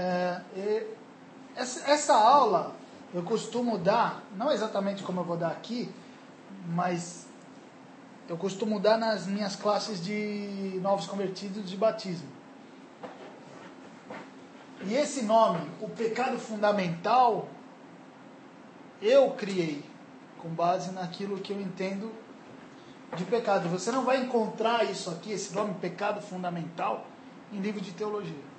É, essa, essa aula eu costumo dar, não exatamente como eu vou dar aqui, mas eu costumo dar nas minhas classes de novos convertidos de batismo. E esse nome, o pecado fundamental, eu criei com base naquilo que eu entendo de pecado. Você não vai encontrar isso aqui, esse nome pecado fundamental, em livro de teologia.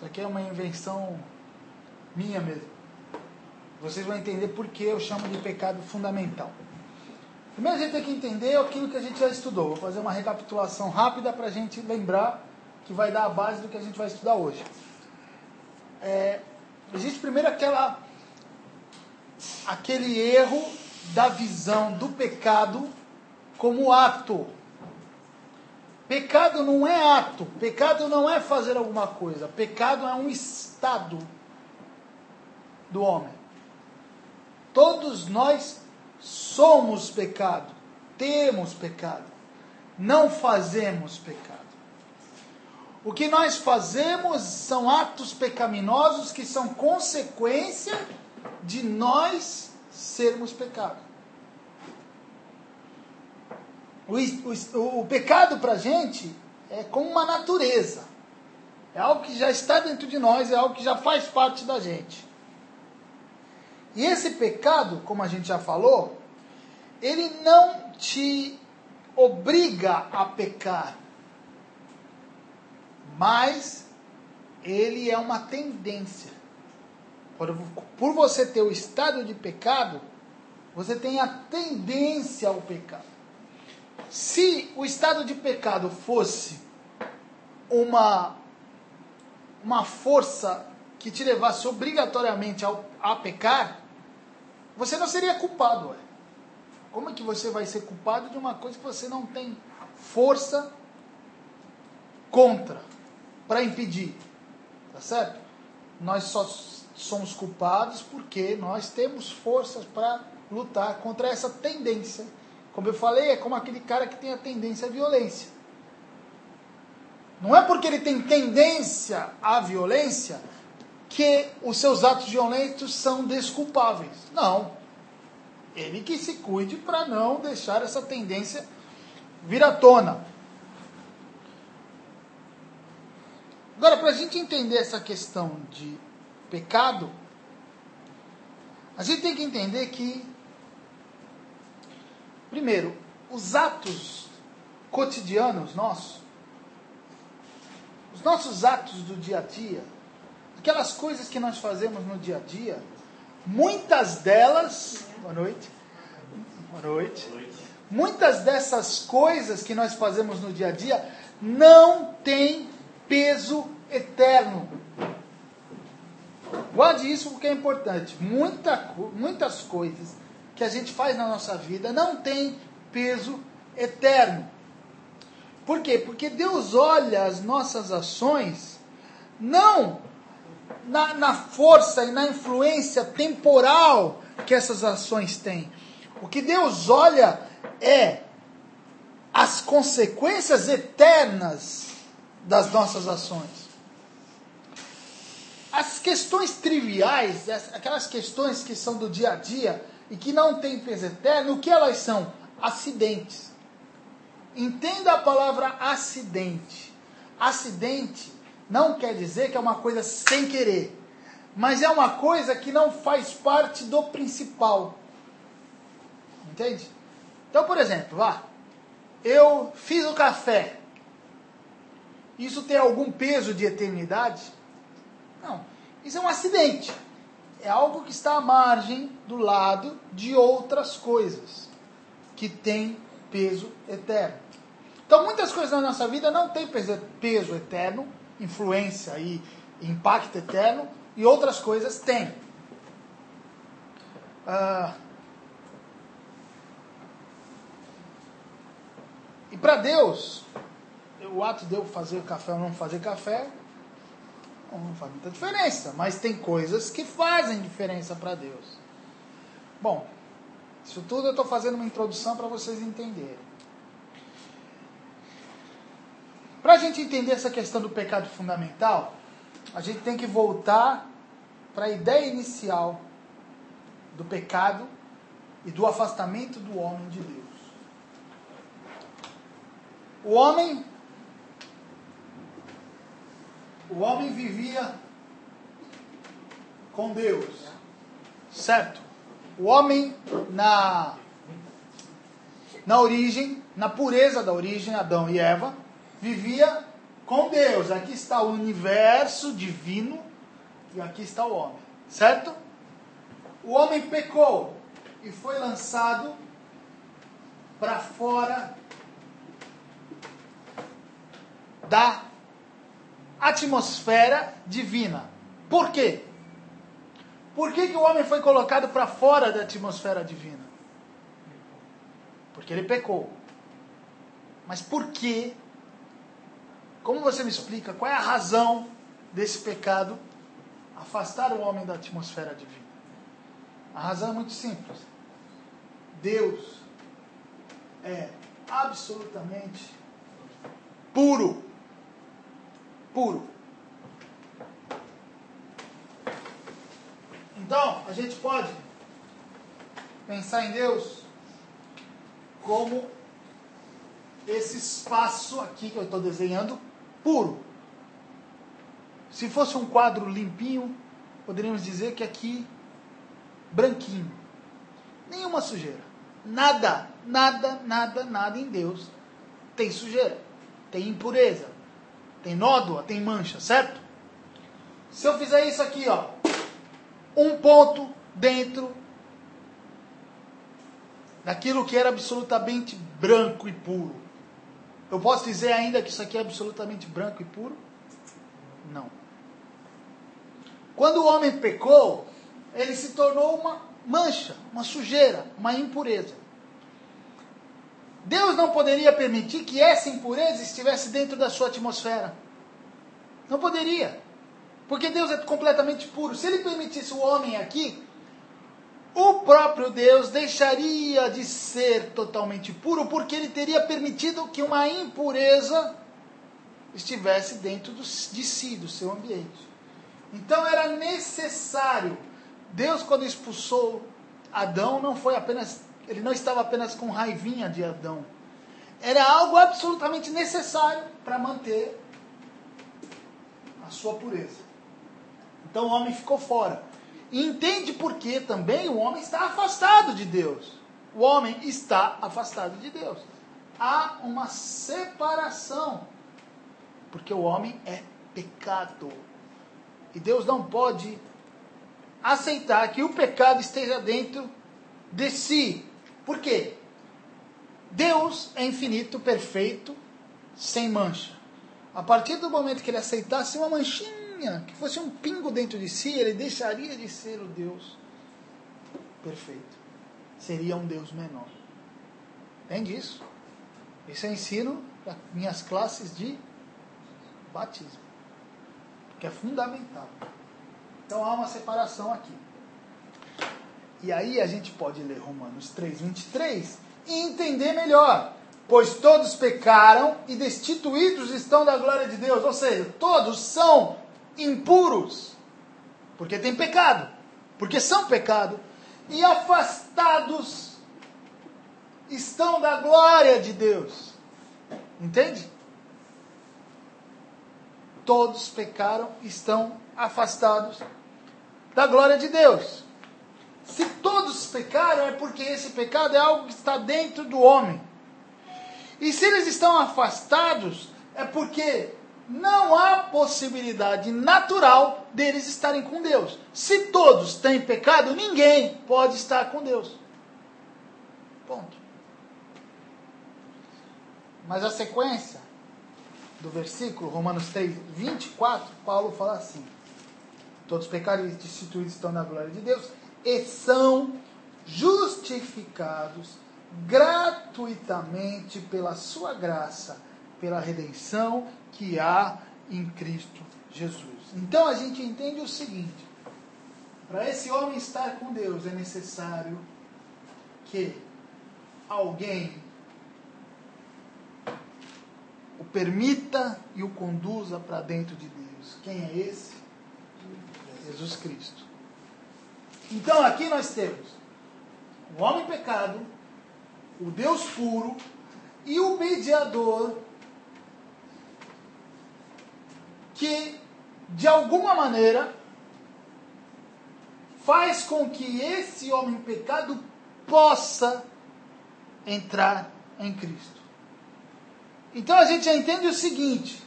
Isso aqui é uma invenção minha mesmo. Vocês vão entender por que eu chamo de pecado fundamental. Primeiro a gente tem que entender aquilo que a gente já estudou. Vou fazer uma recapitulação rápida para a gente lembrar que vai dar a base do que a gente vai estudar hoje. É, existe primeiro aquela, aquele erro da visão do pecado como ato. Pecado não é ato, pecado não é fazer alguma coisa, pecado é um estado do homem. Todos nós somos pecado, temos pecado, não fazemos pecado. O que nós fazemos são atos pecaminosos que são consequência de nós sermos pecado. O, o, o pecado para a gente é como uma natureza. É algo que já está dentro de nós, é algo que já faz parte da gente. E esse pecado, como a gente já falou, ele não te obriga a pecar, mas ele é uma tendência. Por, por você ter o estado de pecado, você tem a tendência ao pecado. Se o estado de pecado fosse uma, uma força que te levasse obrigatoriamente ao, a pecar, você não seria culpado. Ué. Como é que você vai ser culpado de uma coisa que você não tem força contra, para impedir? Tá certo? Nós só somos culpados porque nós temos forças para lutar contra essa tendência. Como eu falei, é como aquele cara que tem a tendência à violência. Não é porque ele tem tendência à violência que os seus atos violentos são desculpáveis. Não. Ele que se cuide para não deixar essa tendência vir à tona. Agora, para a gente entender essa questão de pecado, a gente tem que entender que, primeiro, os atos cotidianos nossos, os nossos atos do dia a dia, aquelas coisas que nós fazemos no dia a dia, muitas delas. Boa noite. Boa noite. Muitas dessas coisas que nós fazemos no dia a dia não têm peso eterno. Guarde isso porque é importante. Muita, muitas coisas que a gente faz na nossa vida não têm peso eterno. Por quê? Porque Deus olha as nossas ações não na, na força e na influência temporal que essas ações têm. O que Deus olha é as consequências eternas das nossas ações. As questões triviais, aquelas questões que são do dia a dia e que não têm peso eterno, o que elas são? Acidentes. Entenda a palavra acidente. Acidente não quer dizer que é uma coisa sem querer, mas é uma coisa que não faz parte do principal. Entende? Então, por exemplo, vá, eu fiz o café. Isso tem algum peso de eternidade? Não. Isso é um acidente. É algo que está à margem do lado de outras coisas que têm peso eterno. Então, muitas coisas na nossa vida não têm peso, peso eterno, influência e impacto eterno, e outras coisas têm. Ah, e para Deus, o ato de eu fazer café ou não fazer café não faz muita diferença, mas tem coisas que fazem diferença para Deus. Bom, isso tudo eu estou fazendo uma introdução para vocês entenderem. Para a gente entender essa questão do pecado fundamental, a gente tem que voltar para a ideia inicial do pecado e do afastamento do homem de Deus. O homem o homem vivia com Deus. Certo? O homem na na origem, na pureza da origem, Adão e Eva, vivia com Deus. Aqui está o universo divino e aqui está o homem. Certo? O homem pecou e foi lançado para fora da atmosfera divina. Por quê? Por que, que o homem foi colocado para fora da atmosfera divina? Porque ele pecou. Mas por quê? Como você me explica? Qual é a razão desse pecado afastar o homem da atmosfera divina? A razão é muito simples. Deus é absolutamente puro. Puro. Então, a gente pode pensar em Deus como esse espaço aqui que eu estou desenhando puro. Se fosse um quadro limpinho, poderíamos dizer que aqui branquinho. Nenhuma sujeira. Nada, nada, nada, nada em Deus tem sujeira, tem impureza, tem nódoa, tem mancha, certo? Se eu fizer isso aqui, ó, um ponto dentro daquilo que era absolutamente branco e puro. Eu posso dizer ainda que isso aqui é absolutamente branco e puro? Não. Quando o homem pecou, ele se tornou uma mancha, uma sujeira, uma impureza. Deus não poderia permitir que essa impureza estivesse dentro da sua atmosfera. Não poderia. Porque Deus é completamente puro. Se ele permitisse o homem aqui, o próprio Deus deixaria de ser totalmente puro, porque ele teria permitido que uma impureza estivesse dentro de si, do seu ambiente. Então era necessário. Deus, quando expulsou Adão, não foi apenas. Ele não estava apenas com raivinha de Adão. Era algo absolutamente necessário para manter a sua pureza. Então o homem ficou fora. E entende por que também o homem está afastado de Deus. O homem está afastado de Deus. Há uma separação. Porque o homem é pecado. E Deus não pode aceitar que o pecado esteja dentro de si. Por quê? Deus é infinito, perfeito, sem mancha. A partir do momento que ele aceitasse uma manchinha, que fosse um pingo dentro de si, ele deixaria de ser o Deus perfeito. Seria um Deus menor. Entende isso? Isso eu ensino para minhas classes de batismo que é fundamental. Então há uma separação aqui. E aí a gente pode ler Romanos 3, 23 e entender melhor. Pois todos pecaram e destituídos estão da glória de Deus. Ou seja, todos são impuros. Porque tem pecado. Porque são pecado. E afastados estão da glória de Deus. Entende? todos pecaram e estão afastados da glória de Deus. Se todos pecaram, é porque esse pecado é algo que está dentro do homem. E se eles estão afastados, é porque não há possibilidade natural deles estarem com Deus. Se todos têm pecado, ninguém pode estar com Deus. Ponto. Mas a sequência do versículo, Romanos 3, 24, Paulo fala assim: Todos os pecados e destituídos estão na glória de Deus e são justificados gratuitamente pela sua graça, pela redenção que há em Cristo Jesus. Então a gente entende o seguinte: para esse homem estar com Deus é necessário que alguém o permita e o conduza para dentro de Deus. Quem é esse? Jesus Cristo. Então aqui nós temos o homem pecado, o Deus puro e o mediador que de alguma maneira faz com que esse homem pecado possa entrar em Cristo. Então a gente já entende o seguinte: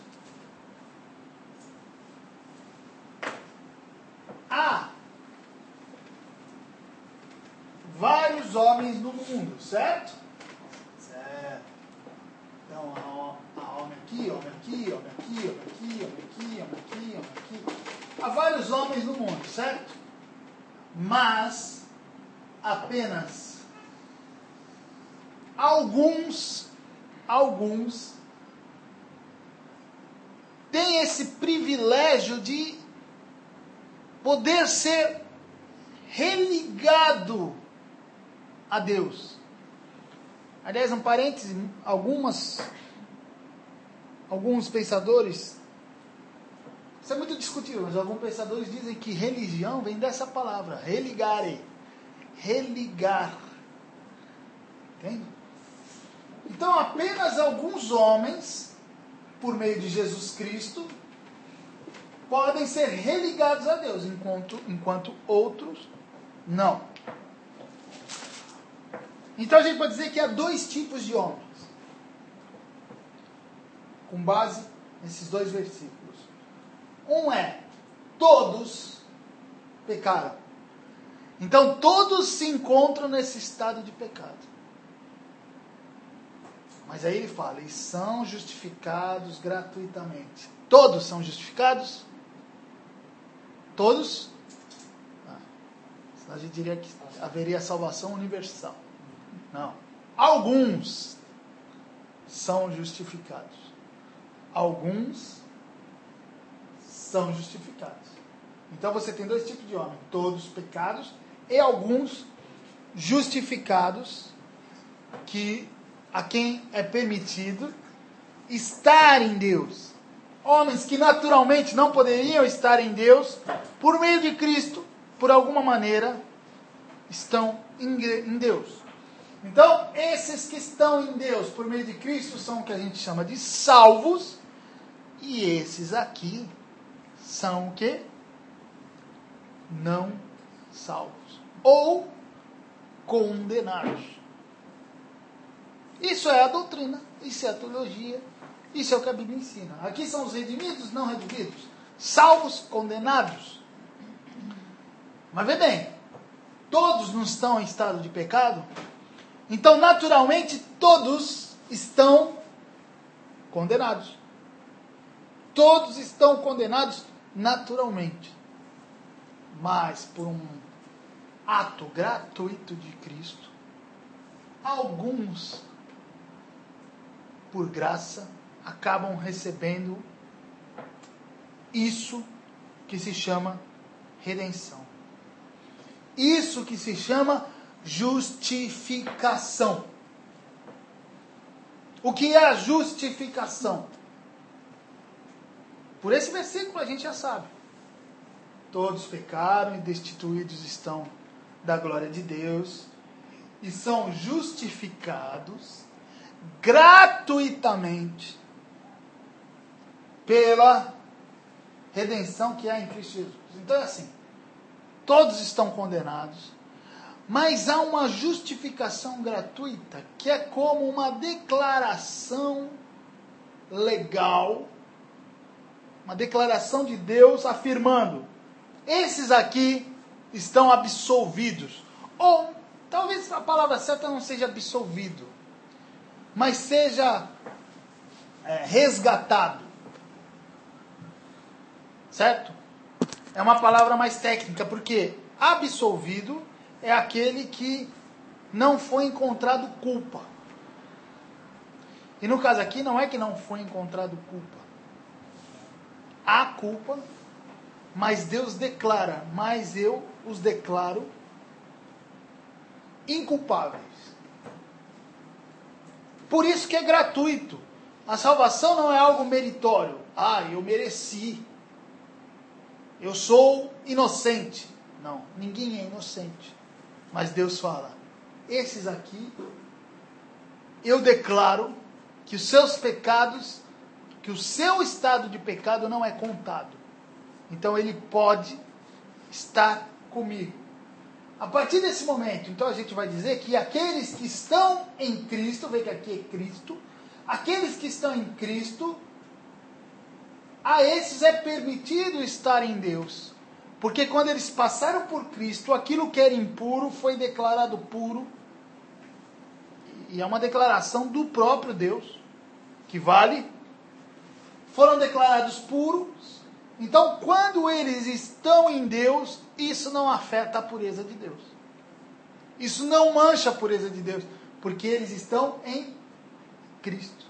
há vários homens no mundo, certo? Certo. Então há, homem aqui, homem aqui, homem aqui, homem aqui, homem aqui, homem aqui, homem aqui. Há vários homens no mundo, certo? Mas apenas alguns, alguns têm esse privilégio de poder ser religado a Deus. Aliás, um parêntese, algumas alguns pensadores isso é muito discutível, mas alguns pensadores dizem que religião vem dessa palavra, religare. Religar. Entende? Então, apenas alguns homens, por meio de Jesus Cristo, podem ser religados a Deus, enquanto, enquanto outros não. Então a gente pode dizer que há dois tipos de homens, com base nesses dois versículos. Um é: todos pecaram. Então todos se encontram nesse estado de pecado. Mas aí ele fala: e são justificados gratuitamente. Todos são justificados? Todos? Ah, senão a gente diria que haveria salvação universal. Não. Alguns são justificados. Alguns são justificados. Então você tem dois tipos de homens: todos pecados e alguns justificados que a quem é permitido estar em Deus. Homens que naturalmente não poderiam estar em Deus, por meio de Cristo, por alguma maneira, estão em Deus. Então, esses que estão em Deus por meio de Cristo são o que a gente chama de salvos, e esses aqui são o que? Não salvos. Ou condenados. Isso é a doutrina, isso é a teologia, isso é o que a Bíblia ensina. Aqui são os redimidos, não redimidos, salvos, condenados. Mas vê bem, todos não estão em estado de pecado, então naturalmente todos estão condenados. Todos estão condenados naturalmente. Mas por um ato gratuito de Cristo, alguns por graça, acabam recebendo isso que se chama redenção. Isso que se chama justificação. O que é a justificação? Por esse versículo a gente já sabe. Todos pecaram e destituídos estão da glória de Deus e são justificados gratuitamente pela redenção que há em Cristo Jesus. Então é assim: todos estão condenados, mas há uma justificação gratuita, que é como uma declaração legal, uma declaração de Deus afirmando: esses aqui estão absolvidos. Ou talvez a palavra certa não seja absolvido, mas seja é, resgatado. Certo? É uma palavra mais técnica, porque absolvido é aquele que não foi encontrado culpa. E no caso aqui, não é que não foi encontrado culpa. Há culpa, mas Deus declara, mas eu os declaro inculpáveis. Por isso que é gratuito. A salvação não é algo meritório. Ah, eu mereci. eu sou inocente. Não, ninguém é inocente. Mas Deus fala: esses aqui, eu declaro que os seus pecados, que o seu estado de pecado não é contado. Então ele pode estar comigo. A partir desse momento, então a gente vai dizer que aqueles que estão em Cristo, vê que aqui é Cristo, aqueles que estão em Cristo, a esses é permitido estar em Deus. Porque quando eles passaram por Cristo, aquilo que era impuro foi declarado puro. E é uma declaração do próprio Deus, que vale. Foram declarados puros. Então, quando eles estão em Deus, isso não afeta a pureza de Deus. Isso não mancha a pureza de Deus, porque eles estão em Cristo.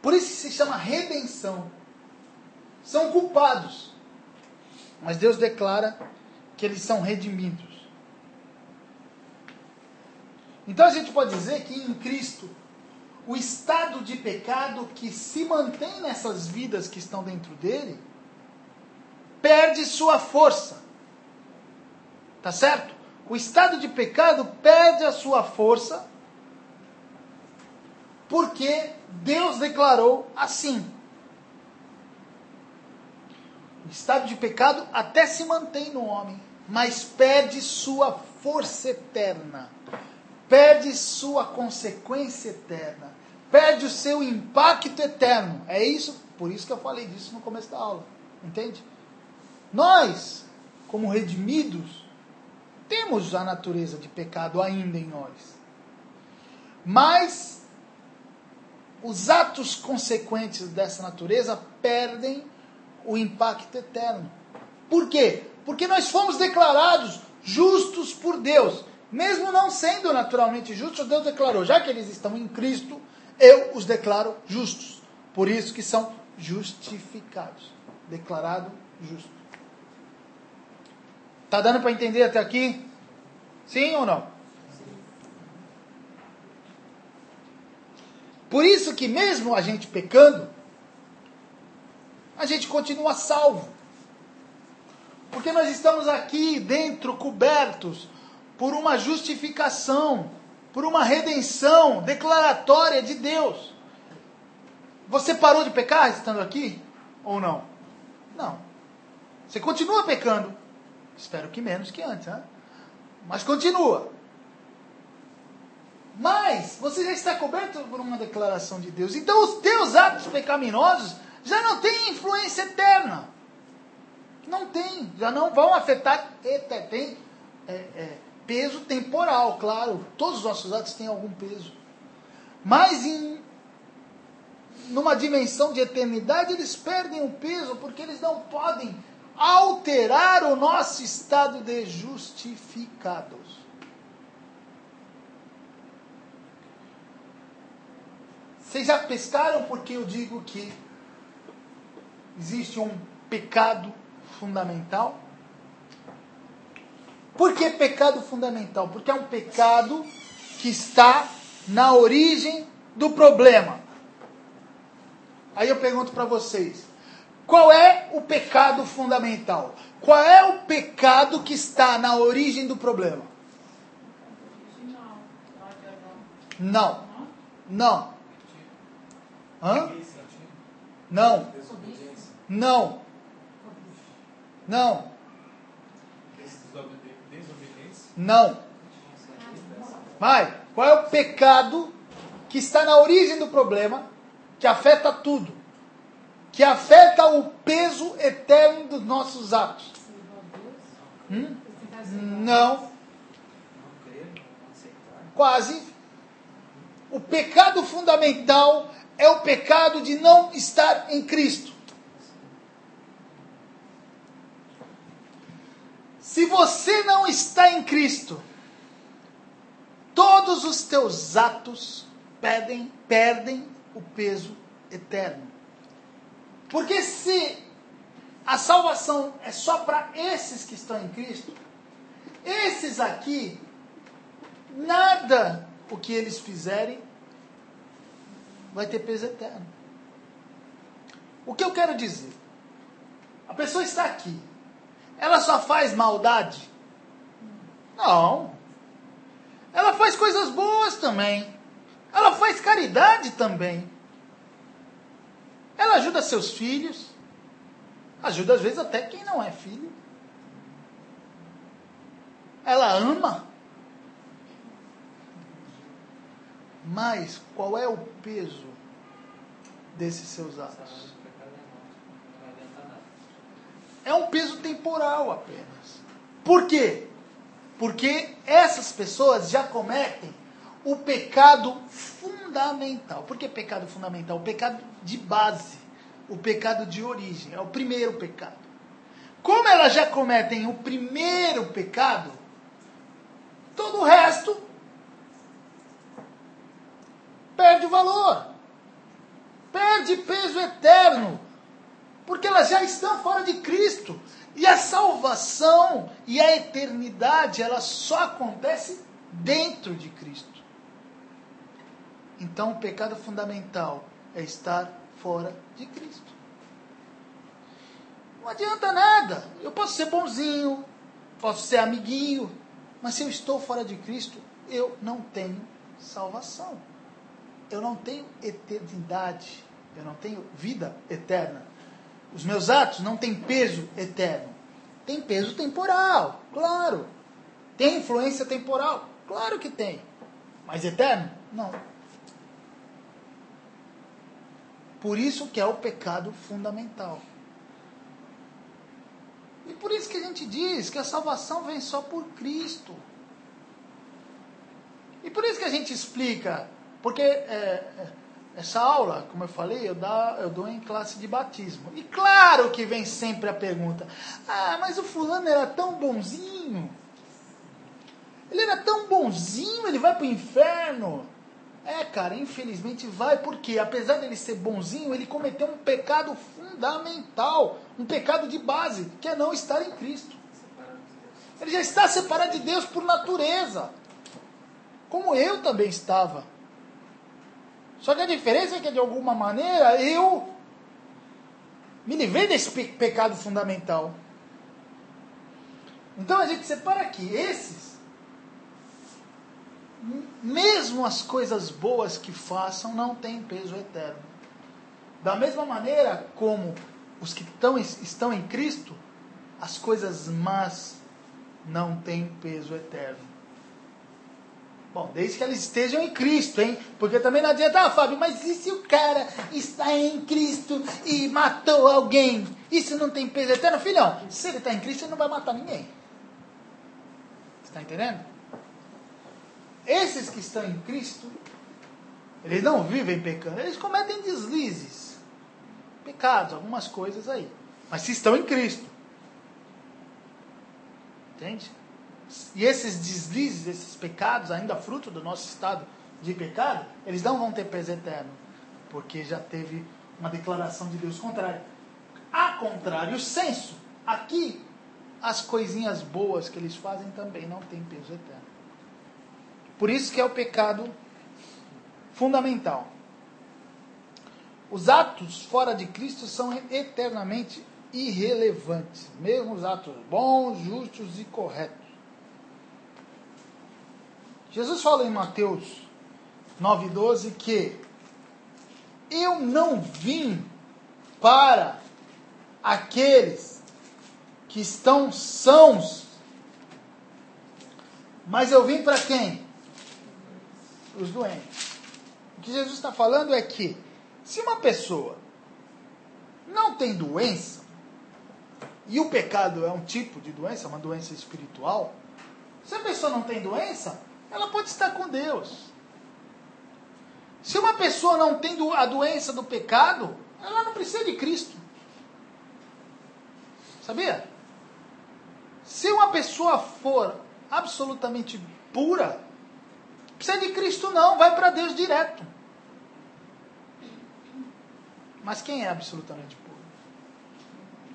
Por isso se chama redenção. São culpados. Mas Deus declara que eles são redimidos. Então a gente pode dizer que em Cristo, o estado de pecado que se mantém nessas vidas que estão dentro dele, perde sua força. Tá certo? O estado de pecado perde a sua força porque Deus declarou assim. Estado de pecado até se mantém no homem, mas perde sua força eterna, perde sua consequência eterna, perde o seu impacto eterno. É isso, por isso que eu falei disso no começo da aula. Entende? Nós, como redimidos, temos a natureza de pecado ainda em nós. Mas os atos consequentes dessa natureza perdem o impacto eterno. Por quê? Porque nós fomos declarados justos por Deus. Mesmo não sendo naturalmente justos, Deus declarou: já que eles estão em Cristo, eu os declaro justos. Por isso que são justificados. Declarado justo. Tá dando para entender até aqui? Sim ou não? Por isso que mesmo a gente pecando, a gente continua salvo. Porque nós estamos aqui dentro cobertos por uma justificação, por uma redenção declaratória de Deus. Você parou de pecar estando aqui ou não? Não. Você continua pecando. Espero que menos que antes, né? mas continua. Mas você já está coberto por uma declaração de Deus. Então os teus atos pecaminosos já não têm influência eterna. Não tem, já não vão afetar. Tem é, é, peso temporal, claro. Todos os nossos atos têm algum peso. Mas em numa dimensão de eternidade, eles perdem o peso porque eles não podem alterar o nosso estado de justificados. Vocês já pescaram porque eu digo que existe um pecado fundamental? Por que pecado fundamental? Porque é um pecado que está na origem do problema. Aí eu pergunto para vocês: qual é o pecado fundamental? Qual é o pecado que está na origem do problema? Não. Não. Hã? Não. Não. Não. Não. Vai. Qual é o pecado que está na origem do problema, que afeta tudo? Que afeta o peso eterno dos nossos atos? Hum? Não. Quase. O pecado fundamental é o pecado de não estar em Cristo. Se você não está em Cristo, todos os teus atos perdem, perdem o peso eterno. Porque se a salvação é só para esses que estão em Cristo, esses aqui, nada o que eles fizerem vai ter peso eterno. O que eu quero dizer? A pessoa está aqui. Ela só faz maldade? Não. Ela faz coisas boas também. Ela faz caridade também. Ela ajuda seus filhos. Ajuda às vezes até quem não é filho. Ela ama. Mas qual é o peso desses seus atos? É um peso temporal apenas. Por quê? Porque essas pessoas já cometem o pecado fundamental. Por que pecado fundamental? O pecado de base, o pecado de origem, é o primeiro pecado. Como elas já cometem o primeiro pecado, todo o resto perde o valor, perde peso eterno, porque elas já estão fora de Cristo. E a salvação e a eternidade, ela só acontece dentro de Cristo. Então, o pecado fundamental é estar fora de Cristo. Não adianta nada. Eu posso ser bonzinho, posso ser amiguinho, mas se eu estou fora de Cristo, eu não tenho salvação. Eu não tenho eternidade. Eu não tenho vida eterna. Os meus atos não têm peso eterno. Tem peso temporal, claro. Tem influência temporal, claro que tem. Mas eterno? Não. Por isso que é o pecado fundamental. E por isso que a gente diz que a salvação vem só por Cristo. E por isso que a gente explica, porque é, é, essa aula, como eu falei, eu, dá, eu dou em classe de batismo. E claro que vem sempre a pergunta: ah, mas o fulano era tão bonzinho. Ele era tão bonzinho, ele vai para o inferno. É, cara, infelizmente vai, porque apesar dele ser bonzinho, ele cometeu um pecado fundamental, um pecado de base, que é não estar em Cristo. Ele já está separado de Deus por natureza, como eu também estava. Só que a diferença é que, de alguma maneira, eu me livrei desse pecado fundamental. Então a gente separa aqui esses mesmo as coisas boas que façam não têm peso eterno. Da mesma maneira como os que estão, estão em Cristo, as coisas más não têm peso eterno. Bom, desde que elas estejam em Cristo, hein? Porque também não adianta, ah, Fábio, mas e se o cara está em Cristo e matou alguém? Isso não tem peso eterno? Filhão, se ele está em Cristo, ele não vai matar ninguém. Está entendendo? Esses que estão em Cristo, eles não vivem pecando, eles cometem deslizes, pecados, algumas coisas aí. Mas se estão em Cristo. Entende? E esses deslizes, esses pecados, ainda fruto do nosso estado de pecado, eles não vão ter peso eterno. Porque já teve uma declaração de Deus contrária. A contrário, o senso, aqui, as coisinhas boas que eles fazem também não têm peso eterno. Por isso que é o pecado fundamental. Os atos fora de Cristo são eternamente irrelevantes, mesmo os atos bons, justos e corretos. Jesus fala em Mateus 9,12 que eu não vim para aqueles que estão sãos, mas eu vim para quem? os doentes. O que Jesus está falando é que se uma pessoa não tem doença, e o pecado é um tipo de doença, uma doença espiritual, se a pessoa não tem doença, ela pode estar com Deus. Se uma pessoa não tem a doença do pecado, ela não precisa de Cristo. Sabia? Se uma pessoa for absolutamente pura, Precisa de Cristo não, vai para Deus direto. Mas quem é absolutamente puro?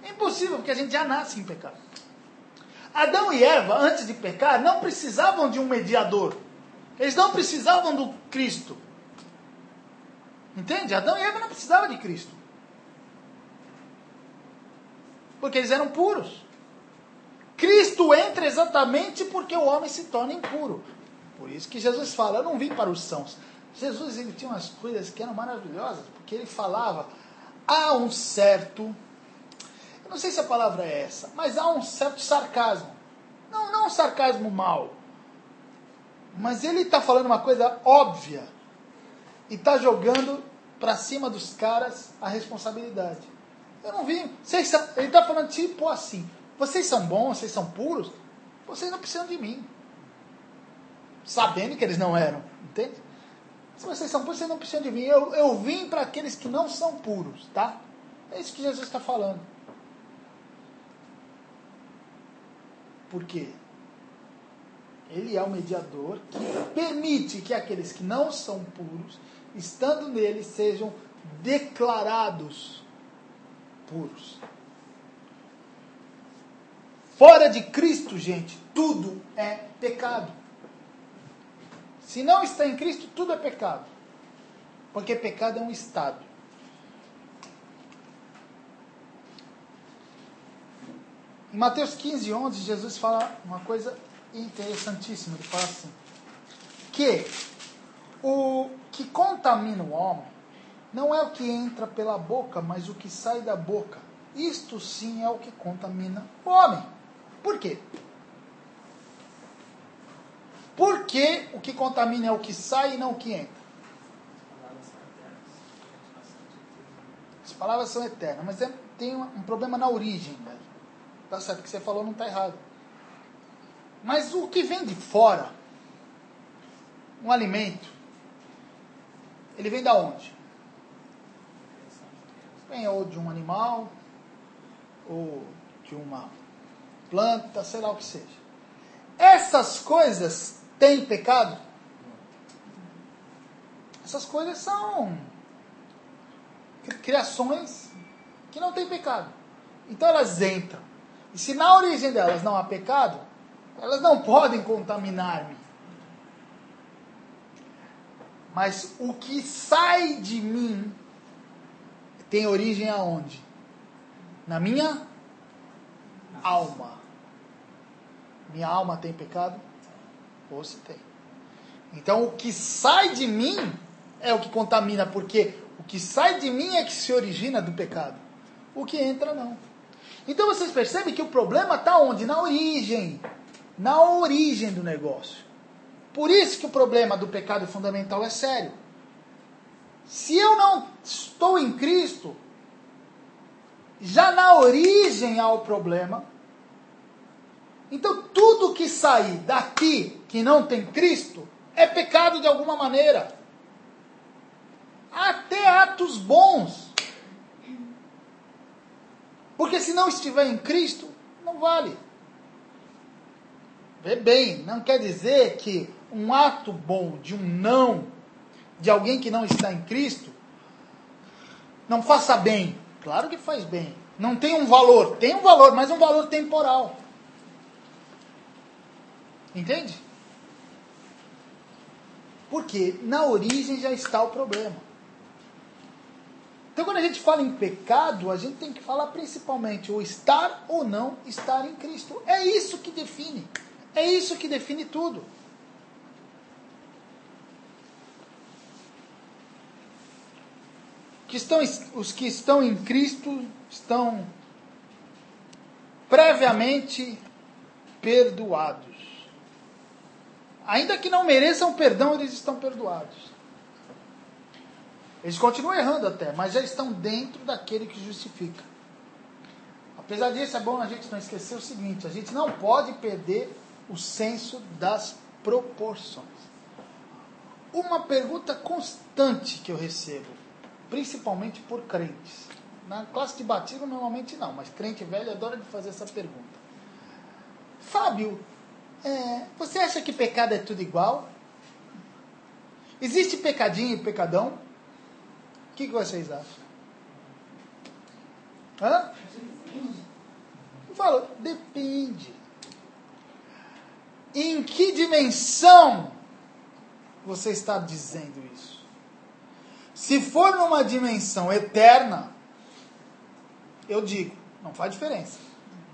É impossível, porque a gente já nasce em pecado. Adão e Eva, antes de pecar, não precisavam de um mediador. Eles não precisavam do Cristo. Entende? Adão e Eva não precisavam de Cristo. Porque eles eram puros. Cristo entra exatamente porque o homem se torna impuro. Por isso que Jesus fala: Eu não vim para os sãos. Jesus ele tinha umas coisas que eram maravilhosas, porque ele falava: há um certo, não sei se a palavra é essa, mas há um certo sarcasmo. Não, não um sarcasmo mal, mas ele está falando uma coisa óbvia e está jogando para cima dos caras a responsabilidade. Eu não vi. Vocês, ele está falando tipo assim: vocês são bons, vocês são puros, vocês não precisam de mim. Sabendo que eles não eram, entende? Se vocês são puros, vocês não precisam de mim. Eu, eu vim para aqueles que não são puros, tá? É isso que Jesus está falando. Por quê? Ele é o mediador que permite que aqueles que não são puros, estando nele, sejam declarados puros. Fora de Cristo, gente, tudo é pecado. Se não está em Cristo, tudo é pecado. Porque pecado é um estado. Em Mateus 15, 11, Jesus fala uma coisa interessantíssima. Ele fala assim: que o que contamina o homem não é o que entra pela boca, mas o que sai da boca. Isto sim é o que contamina o homem. Por quê? Porque o que contamina é o que sai e não o que entra. As palavras são eternas, mas é, tem um problema na origem. Né? Tá certo, o que você falou não está errado. Mas o que vem de fora, um alimento, ele vem da onde? Vem ou de um animal, ou de uma planta, sei lá o que seja. Essas coisas têm pecado? Essas coisas são criações que não têm pecado. Então elas entram. E se na origem delas não há pecado, elas não podem contaminar-me. Mas o que sai de mim tem origem aonde? Na minha alma. Minha alma tem pecado? Ou se tem. Então o que sai de mim é o que contamina, porque o que sai de mim é que se origina do pecado. O que entra, não. Então vocês percebem que o problema está onde? Na origem. Na origem do negócio. Por isso que o problema do pecado fundamental é sério. Se eu não estou em Cristo, já na origem há o problema. Então tudo que sair daqui que não tem Cristo é pecado de alguma maneira. Até atos bons. Porque se não estiver em Cristo, não vale. Vê bem, não quer dizer que um ato bom de um não, de alguém que não está em Cristo, não faça bem. Claro que faz bem. Não tem um valor. Tem um valor, mas um valor temporal. Entende? Porque na origem já está o problema. Então, quando a gente fala em pecado, a gente tem que falar principalmente o estar ou não estar em Cristo. É isso que define. É isso que define tudo. Que estão, os que estão em Cristo estão previamente perdoados. Ainda que não mereçam perdão, eles estão perdoados. Eles continuam errando até, mas já estão dentro daquele que justifica. Apesar disso, é bom a gente não esquecer o seguinte: a gente não pode perder o senso das proporções. Uma pergunta constante que eu recebo, principalmente por crentes. Na classe de batismo, normalmente não, mas crente velho adora de fazer essa pergunta. Fábio, é, você acha que pecado é tudo igual? Existe pecadinho e pecadão? Que, que vocês acham? Hã? Eu falo, depende. Em que dimensão você está dizendo isso? Se for numa dimensão eterna, eu digo, Não faz diferença.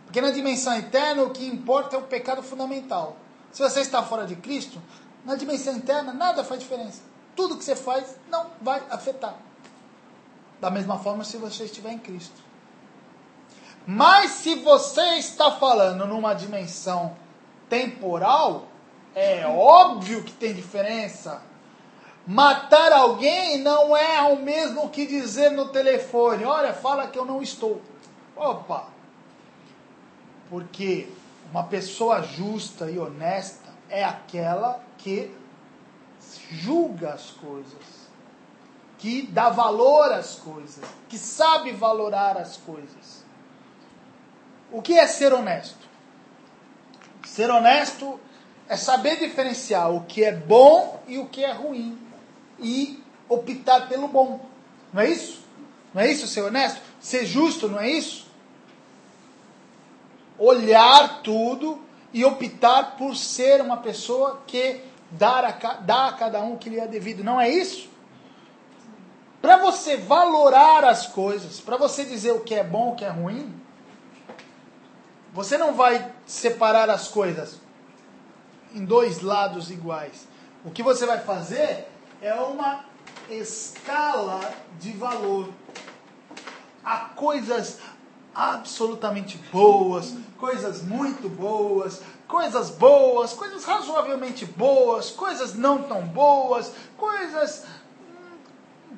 Porque na dimensão eterna o que importa é o pecado fundamental. Se você está fora de Cristo, na dimensão interna nada faz diferença. Tudo que você faz não vai afetar. Da mesma forma se você estiver em Cristo. Mas se você está falando numa dimensão temporal, é óbvio que tem diferença. Matar alguém não é o mesmo que dizer no telefone: olha, fala que eu não estou. Opa! Porque uma pessoa justa e honesta é aquela que julga as coisas, que dá valor às coisas, que sabe valorar as coisas. O que é ser honesto? Ser honesto é saber diferenciar o que é bom e o que é ruim e optar pelo bom. Não é isso? Não é isso ser honesto? Ser justo, não é isso? Olhar tudo e optar por ser uma pessoa que dá a, a cada um o que lhe é devido. Não é isso? Para você valorar as coisas, para você dizer o que é bom, o que é ruim, você não vai separar as coisas em dois lados iguais. O que você vai fazer é uma escala de valor. Há coisas absolutamente boas, coisas muito boas, coisas boas, coisas razoavelmente boas, coisas não tão boas, coisas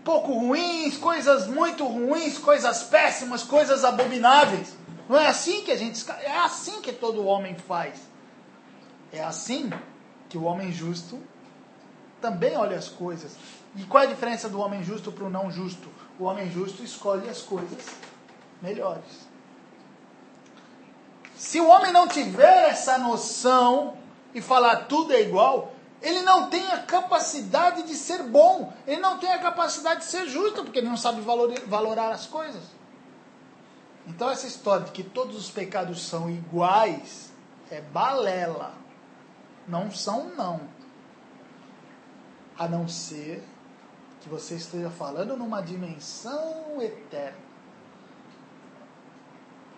pouco ruins, coisas muito ruins, coisas péssimas, coisas abomináveis. Não é assim que a gente é assim que todo homem faz. É assim que o homem justo também olha as coisas. E qual é a diferença do homem justo para o não justo? O homem justo escolhe as coisas melhores. Se o homem não tiver essa noção e falar tudo é igual, ele não tem a capacidade de ser bom, ele não tem a capacidade de ser justo, porque ele não sabe valorar as coisas. Então, essa história de que todos os pecados são iguais é balela. Não são, não. A não ser que você esteja falando numa dimensão eterna.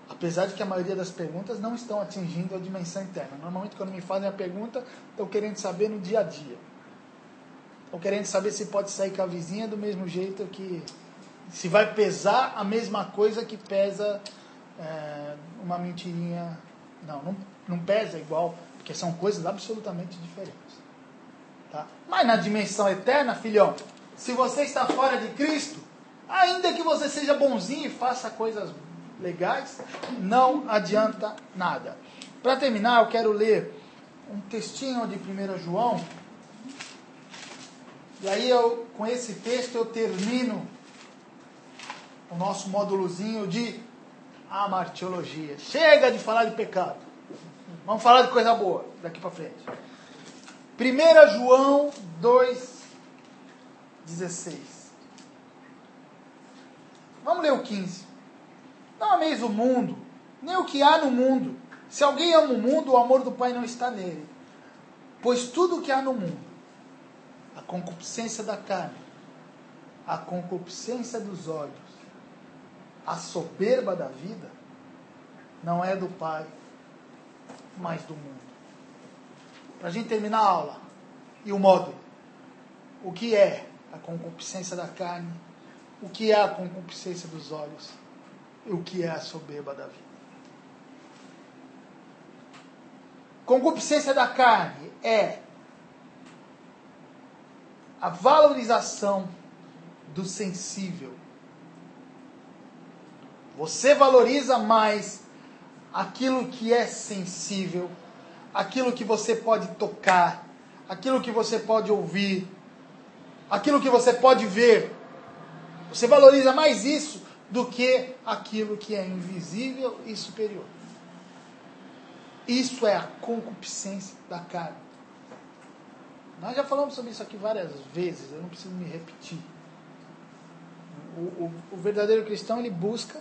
Apesar de que a maioria das perguntas não estão atingindo a dimensão interna. Normalmente, quando me fazem a pergunta, estão querendo saber no dia a dia. Estão querendo saber se pode sair com a vizinha do mesmo jeito que. Se vai pesar a mesma coisa que pesa é, uma mentirinha. Não, não, não pesa igual porque são coisas absolutamente diferentes. Tá? Mas na dimensão eterna, filhão, se você está fora de Cristo, ainda que você seja bonzinho e faça coisas legais, não adianta nada. Para terminar, eu quero ler um textinho de 1 João. E aí eu, com esse texto eu termino o nosso módulozinho de amartiologia. Chega de falar de pecado. Vamos falar de coisa boa daqui para frente. 1 João 2,16. Vamos ler o 15. Não ameis o mundo, nem o que há no mundo. Se alguém ama o mundo, o amor do Pai não está nele. Pois tudo o que há no mundo, a concupiscência da carne, a concupiscência dos olhos, a soberba da vida, não é do Pai, mais do mundo. Para a gente terminar a aula, e o modo. O que é a concupiscência da carne? O que é a concupiscência dos olhos? O que é a soberba da vida? Concupiscência da carne é a valorização do sensível. Você valoriza mais aquilo que é sensível, aquilo que você pode tocar, aquilo que você pode ouvir, aquilo que você pode ver. Você valoriza mais isso do que aquilo que é invisível e superior. Isso é a concupiscência da carne. Nós já falamos sobre isso aqui várias vezes, eu não preciso me repetir. O, o, o verdadeiro cristão ele busca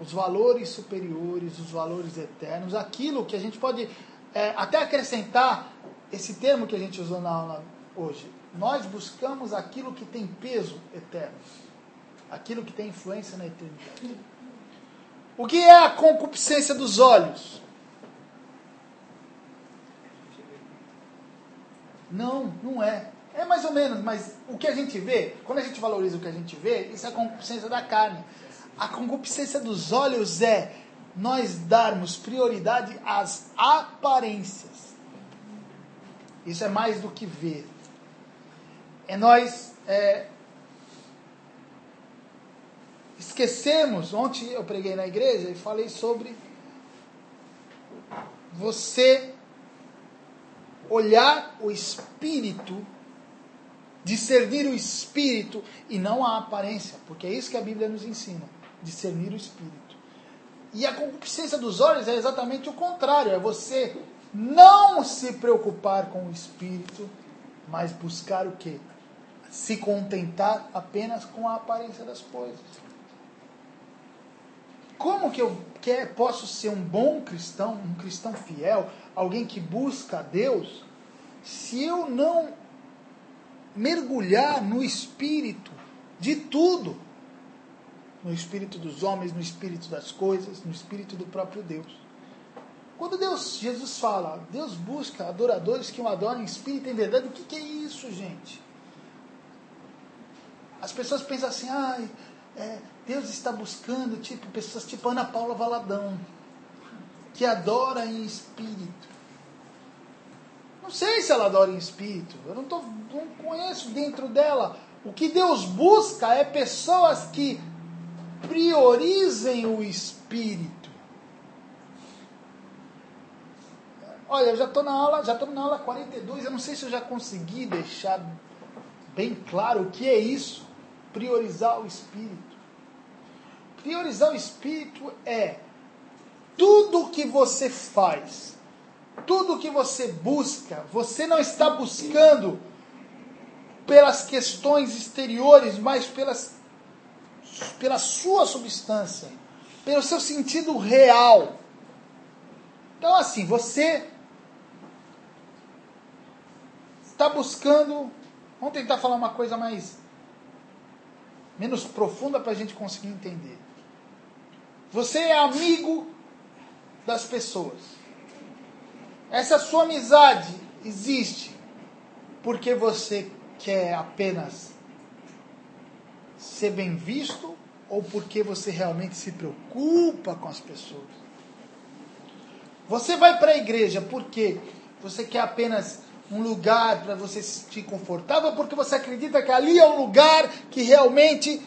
os valores superiores, os valores eternos, aquilo que a gente pode é, até acrescentar esse termo que a gente usou na aula hoje. Nós buscamos aquilo que tem peso eterno, aquilo que tem influência na eternidade. O que é a concupiscência dos olhos? Não, não é. É mais ou menos, mas o que a gente vê, quando a gente valoriza o que a gente vê, isso é a concupiscência da carne. A concupiscência dos olhos é nós darmos prioridade às aparências. Isso é mais do que ver. É nós é, esquecemos. Ontem eu preguei na igreja e falei sobre você olhar o espírito, discernir o espírito e não a aparência, porque é isso que a Bíblia nos ensina, discernir o espírito. E a concupiscência dos olhos é exatamente o contrário, é você não se preocupar com o espírito, mas buscar o quê? Se contentar apenas com a aparência das coisas. Como que eu quer, posso ser um bom cristão, um cristão fiel, alguém que busca a Deus, se eu não mergulhar no espírito de tudo? No espírito dos homens, no espírito das coisas, no espírito do próprio Deus. Quando Deus, Jesus fala, Deus busca adoradores que o adorem em espírito e em verdade, o que, que é isso, gente? As pessoas pensam assim, ah, é, Deus está buscando tipo, pessoas tipo Ana Paula Valadão, que adora em espírito. Não sei se ela adora em espírito, eu não, tô, não conheço dentro dela. O que Deus busca é pessoas que priorizem o espírito. Olha, eu já estou na aula, já estou na aula 42, eu não sei se eu já consegui deixar bem claro o que é isso, priorizar o espírito. Priorizar o espírito é tudo que você faz, tudo que você busca, você não está buscando pelas questões exteriores, mas pelas, pela sua substância, pelo seu sentido real. Então, assim, você está buscando. Vamos tentar falar uma coisa mais. Menos profunda para a gente conseguir entender. Você é amigo das pessoas. Essa sua amizade existe porque você quer apenas ser bem visto ou porque você realmente se preocupa com as pessoas. Você vai para a igreja porque você quer apenas um lugar para você se sentir confortável, porque você acredita que ali é um lugar que realmente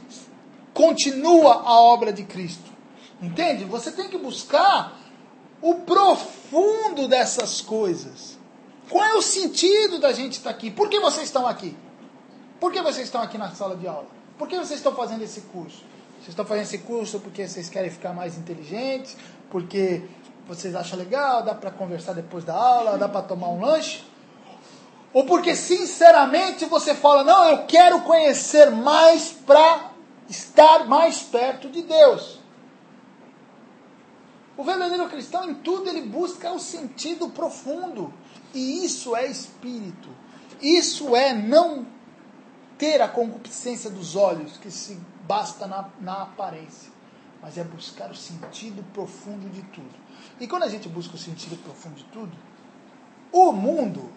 continua a obra de Cristo. Entende? Você tem que buscar o profundo dessas coisas. Qual é o sentido da gente estar aqui? Por que vocês estão aqui? Por que vocês estão aqui na sala de aula? Por que vocês estão fazendo esse curso? Vocês estão fazendo esse curso porque vocês querem ficar mais inteligentes? Porque vocês acham legal? Dá para conversar depois da aula? Dá para tomar um lanche? Ou porque sinceramente você fala: Não, eu quero conhecer mais para estar mais perto de Deus. O verdadeiro cristão, em tudo, ele busca o sentido profundo. E isso é espírito. Isso é não ter a concupiscência dos olhos, que se basta na, na aparência. Mas é buscar o sentido profundo de tudo. E quando a gente busca o sentido profundo de tudo, o mundo,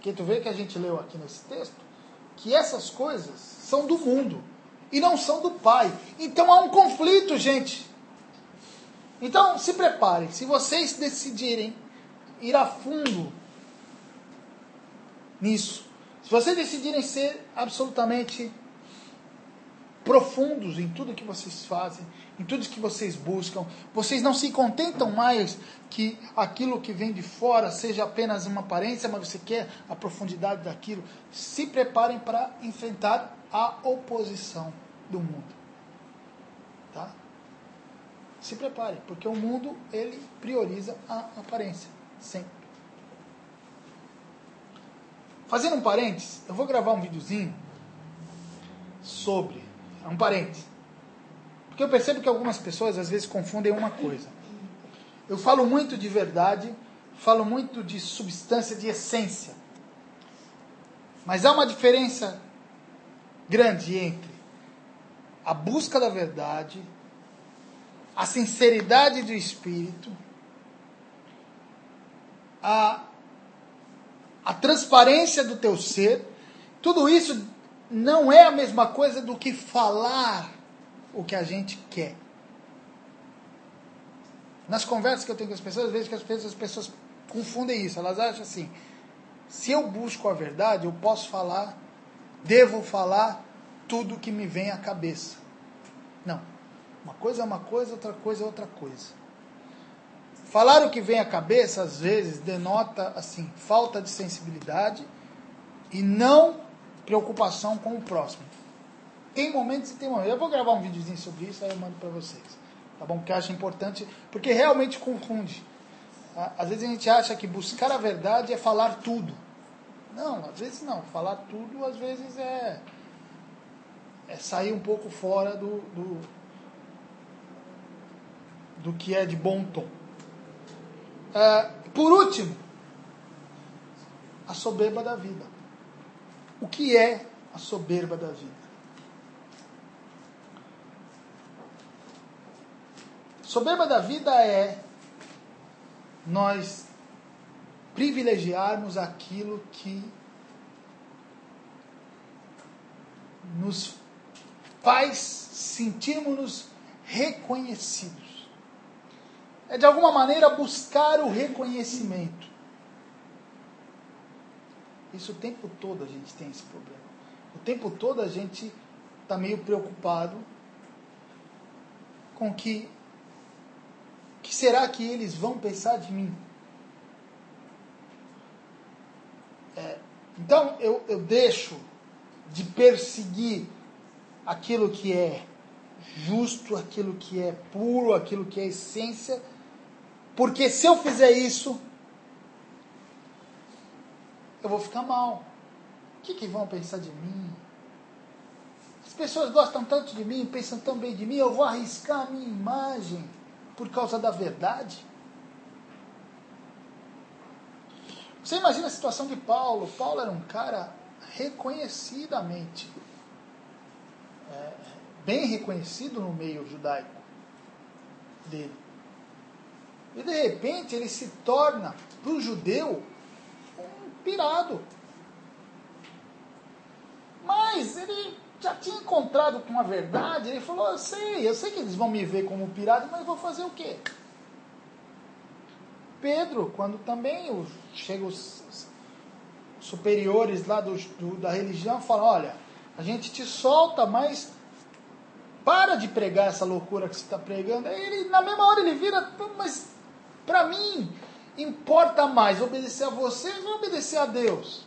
que tu vê que a gente leu aqui nesse texto, que essas coisas são do mundo e não são do Pai. Então há um conflito, gente. Então, se preparem. Se vocês decidirem ir a fundo nisso, se vocês decidirem ser absolutamente profundos em tudo que vocês fazem, em tudo que vocês buscam, vocês não se contentam mais que aquilo que vem de fora seja apenas uma aparência, mas você quer a profundidade daquilo. Se preparem para enfrentar a oposição do mundo. Tá? se prepare, porque o mundo ele prioriza a aparência, sempre. Fazendo um parênteses, eu vou gravar um videozinho sobre um parênteses. Porque eu percebo que algumas pessoas às vezes confundem uma coisa. Eu falo muito de verdade, falo muito de substância, de essência. Mas há uma diferença grande entre a busca da verdade a sinceridade do espírito, a, a transparência do teu ser, tudo isso não é a mesma coisa do que falar o que a gente quer. Nas conversas que eu tenho com as pessoas, eu vejo que as pessoas, as pessoas confundem isso. Elas acham assim: se eu busco a verdade, eu posso falar, devo falar tudo que me vem à cabeça. Não. Uma coisa é uma coisa, outra coisa é outra coisa. Falar o que vem à cabeça, às vezes, denota assim falta de sensibilidade e não preocupação com o próximo. Tem momentos e tem momentos. Eu vou gravar um videozinho sobre isso, aí eu mando para vocês. Tá bom? Porque eu acho importante, porque realmente confunde. Às vezes a gente acha que buscar a verdade é falar tudo. Não, às vezes não. Falar tudo, às vezes, é, é sair um pouco fora do, do, do que é de bom tom. É, por último, a soberba da vida. O que é a soberba da vida? Soberba da vida é nós privilegiarmos aquilo que nos faz sentirmos-nos reconhecidos. É de alguma maneira buscar o reconhecimento. Isso o tempo todo a gente tem esse problema. O tempo todo a gente está meio preocupado com que que será que eles vão pensar de mim? É, então eu, eu deixo de perseguir aquilo que é justo, aquilo que é puro, aquilo que é essência, porque se eu fizer isso, eu vou ficar mal. O que, que vão pensar de mim? As pessoas gostam tanto de mim, pensam tão bem de mim, eu vou arriscar a minha imagem por causa da verdade? Você imagina a situação de Paulo. Paulo era um cara reconhecidamente é, bem reconhecido no meio judaico dele. E de repente ele se torna, para o judeu, pirado. Mas ele já tinha encontrado com a verdade, ele falou, eu sei, eu sei que eles vão me ver como pirado, mas vou fazer o quê? Pedro, quando também chegam os superiores lá do, do, da religião, falam, olha, a gente te solta, mas para de pregar essa loucura que você está pregando. Aí ele, na mesma hora ele vira, mas para mim, importa mais obedecer a vocês ou obedecer a Deus?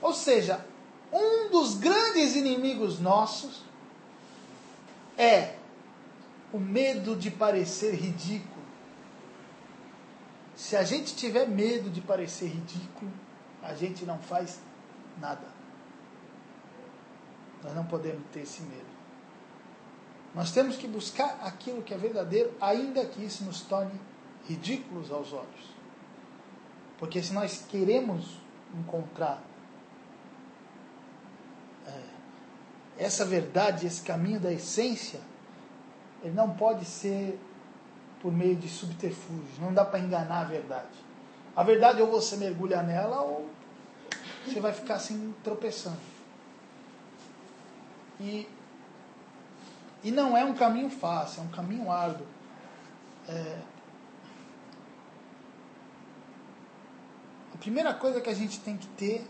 Ou seja, um dos grandes inimigos nossos é o medo de parecer ridículo. Se a gente tiver medo de parecer ridículo, a gente não faz nada. Nós não podemos ter esse medo. Nós temos que buscar aquilo que é verdadeiro, ainda que isso nos torne ridículos aos olhos. Porque se nós queremos encontrar é, essa verdade, esse caminho da essência, ele não pode ser por meio de subterfúgios. Não dá para enganar a verdade. A verdade ou você mergulha nela ou você vai ficar assim tropeçando. E, e não é um caminho fácil, é um caminho árduo. É, primeira coisa que a gente tem que ter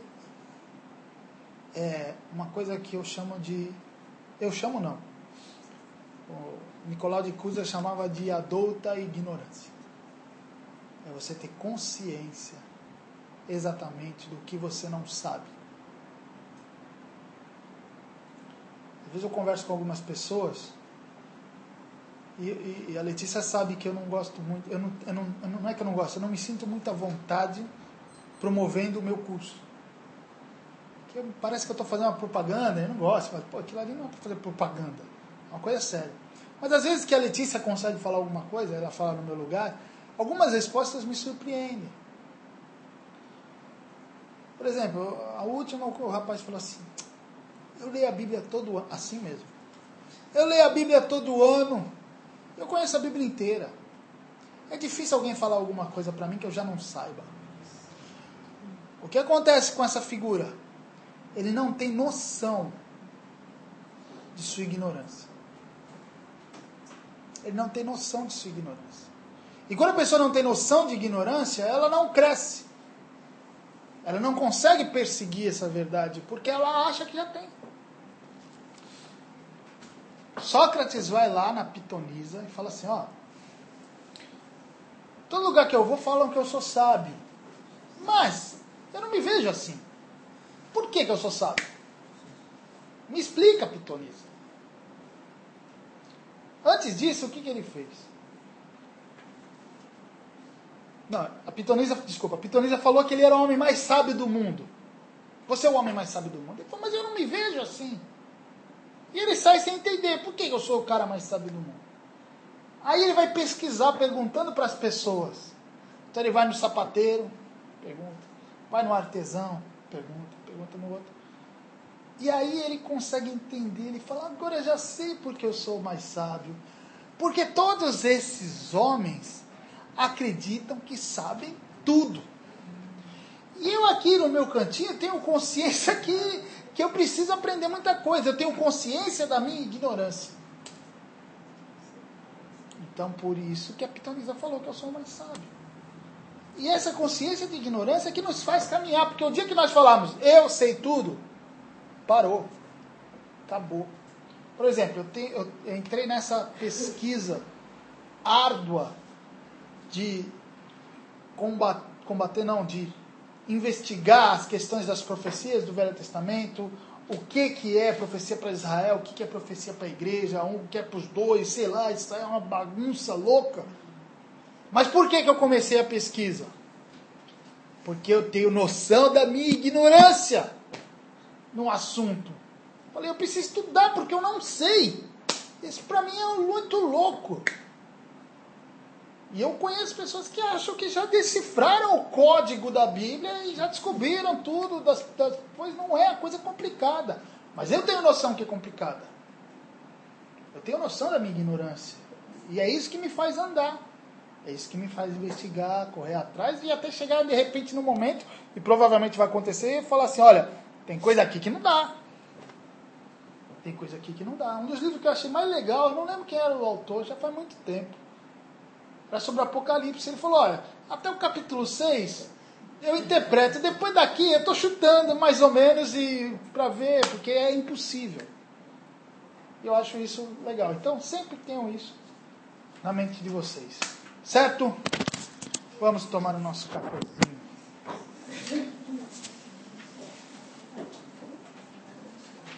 é uma coisa que eu chamo de. Eu chamo não. O Nicolau de Cusa chamava de adulta ignorância. É você ter consciência exatamente do que você não sabe. Às vezes eu converso com algumas pessoas e, e, e a Letícia sabe que eu não gosto muito, eu não, eu não, não é que eu não gosto, eu não me sinto muita vontade promovendo o meu curso. Que parece que eu estou fazendo uma propaganda, eu não gosto, mas pô, aquilo ali não é para fazer propaganda, é uma coisa séria. Mas às vezes que a Letícia consegue falar alguma coisa, ela fala no meu lugar, algumas respostas me surpreendem. Por exemplo, a última o rapaz falou assim: Eu leio a Bíblia todo ano, assim mesmo. Eu leio a Bíblia todo ano. Eu conheço a Bíblia inteira. É difícil alguém falar alguma coisa para mim que eu já não saiba. O que acontece com essa figura? Ele não tem noção de sua ignorância. Ele não tem noção de sua ignorância. E quando a pessoa não tem noção de ignorância, ela não cresce. Ela não consegue perseguir essa verdade, porque ela acha que já tem. Sócrates vai lá na pitonisa e fala assim, ó, todo lugar que eu vou falam que eu sou sábio. Mas eu não me vejo assim. Por que, que eu sou sábio? Me explica, pitonisa. Antes disso, o que, que ele fez? Não, a pitonisa, desculpa, a pitonisa falou que ele era o homem mais sábio do mundo. Você é o homem mais sábio do mundo. Ele falou, mas eu não me vejo assim. E ele sai sem entender por que eu sou o cara mais sábio do mundo. Aí ele vai pesquisar perguntando para as pessoas. Então ele vai no sapateiro, pergunta. Vai no artesão, pergunta, pergunta no outro. E aí ele consegue entender, ele fala, agora já sei porque eu sou mais sábio. Porque todos esses homens acreditam que sabem tudo. E eu aqui no meu cantinho tenho consciência que, que eu preciso aprender muita coisa. Eu tenho consciência da minha ignorância. Então, por isso que a Pitonisa falou que eu sou mais sábio. E essa consciência de ignorância é que nos faz caminhar. Porque o dia que nós falamos, eu sei tudo, parou. Acabou. Por exemplo, eu, te, eu entrei nessa pesquisa árdua de combater, combater, não, de investigar as questões das profecias do Velho Testamento, o que, que é profecia para Israel, o que, que é profecia para a igreja, um que é para os dois, sei lá, isso é uma bagunça louca. Mas por que, que eu comecei a pesquisa? Porque eu tenho noção da minha ignorância no assunto. Falei, eu preciso estudar porque eu não sei. Isso para mim é muito louco. E eu conheço pessoas que acham que já decifraram o código da Bíblia e já descobriram tudo, das, das, pois não é, a coisa é complicada. Mas eu tenho noção que é complicada. Eu tenho noção da minha ignorância. E é isso que me faz andar. É isso que me faz investigar, correr atrás e até chegar de repente no momento, e provavelmente vai acontecer, e falar assim: olha, tem coisa aqui que não dá. Tem coisa aqui que não dá. Um dos livros que eu achei mais legal, eu não lembro quem era o autor, já faz muito tempo era sobre Apocalipse. Ele falou: olha, até o capítulo 6 eu interpreto, depois daqui eu estou chutando mais ou menos e para ver, porque é impossível. Eu acho isso legal. Então sempre tenham isso na mente de vocês. Certo? Vamos tomar o nosso cafezinho.